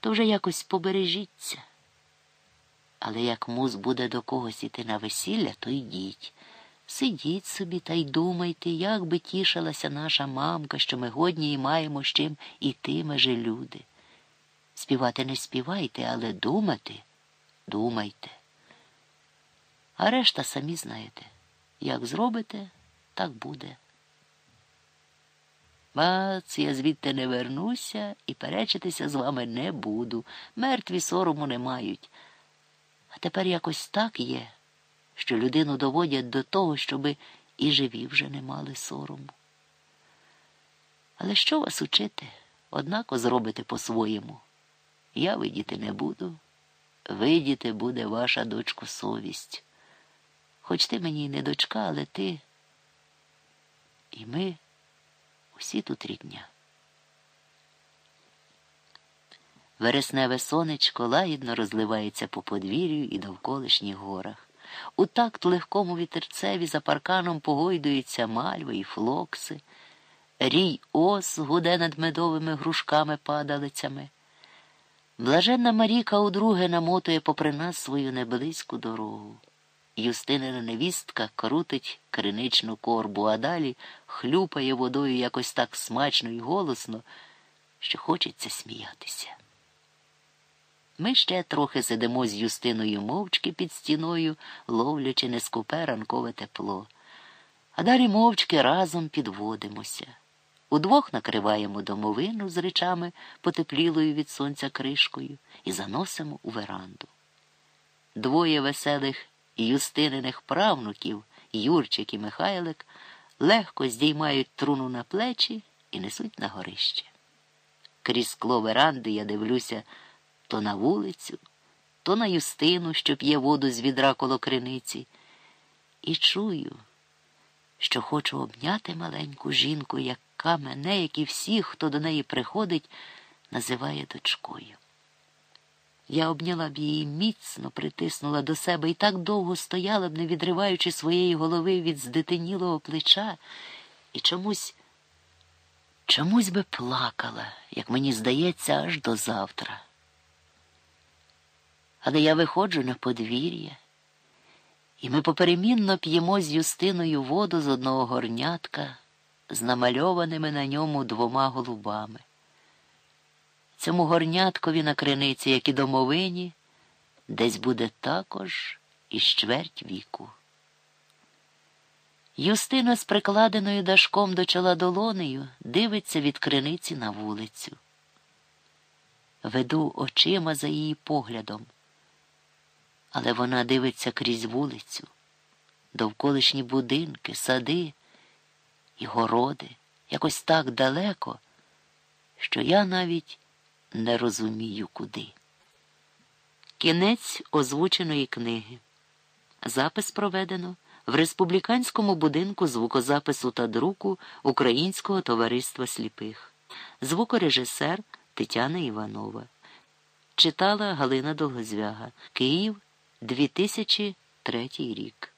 то вже якось побережіться. Але як муз буде до когось іти на весілля, то йдіть. Сидіть собі та й думайте, як би тішилася наша мамка, що ми годні і маємо з чим іти межи люди. Співати не співайте, але думати думайте. А решта самі знаєте, як зробите, так буде. Бац, я звідти не вернуся і перечитися з вами не буду. Мертві сорому не мають. А тепер якось так є, що людину доводять до того, щоби і живі вже не мали сорому. Але що вас учити? Однако зробите по-своєму. Я видіти не буду. Видіти буде ваша дочку совість. Хоч ти мені й не дочка, але ти і ми усі тут рідня. Вересневе сонечко лагідно розливається по подвір'ю і довколишніх горах. У такт легкому вітерцеві за парканом погойдуються мальви і флокси, рій ос гуде над медовими грушками падалицями. Блаженна Маріка удруге намотує попри нас свою неблизьку дорогу. Юстинина невістка крутить криничну корбу, а далі хлюпає водою якось так смачно і голосно, що хочеться сміятися. Ми ще трохи сидимо з Юстиною мовчки під стіною, ловлячи нескупе ранкове тепло, а далі мовчки разом підводимося. Удвох накриваємо домовину з речами, потеплілою від сонця кришкою, і заносимо у веранду. Двоє веселих юстининих правнуків, Юрчик і Михайлик, легко здіймають труну на плечі і несуть на горище. Крізь скло веранди я дивлюся то на вулицю, то на юстину, що п'є воду з відра коло криниці, і чую, що хочу обняти маленьку жінку, яка мене, як і всіх, хто до неї приходить, називає дочкою. Я обняла б її міцно, притиснула до себе і так довго стояла б, не відриваючи своєї голови від здетинілого плеча, і чомусь, чомусь би плакала, як мені здається, аж до завтра. Але я виходжу на подвір'я, і ми поперемінно п'ємо з Юстиною воду з одного горнятка з намальованими на ньому двома голубами. Цьому горняткові на криниці, як і домовині, десь буде також і чверть віку. Юстина з прикладеною дашком до чола долонею дивиться від криниці на вулицю. Веду очима за її поглядом, але вона дивиться крізь вулицю, довколишні будинки, сади і городи, якось так далеко, що я навіть не розумію куди. Кінець озвученої книги. Запис проведено в республіканському будинку звукозапису та друку Українського товариства сліпих. Звукорежисер Тетяна Іванова. Читала Галина Долгозвяга. Київ 2003 рік.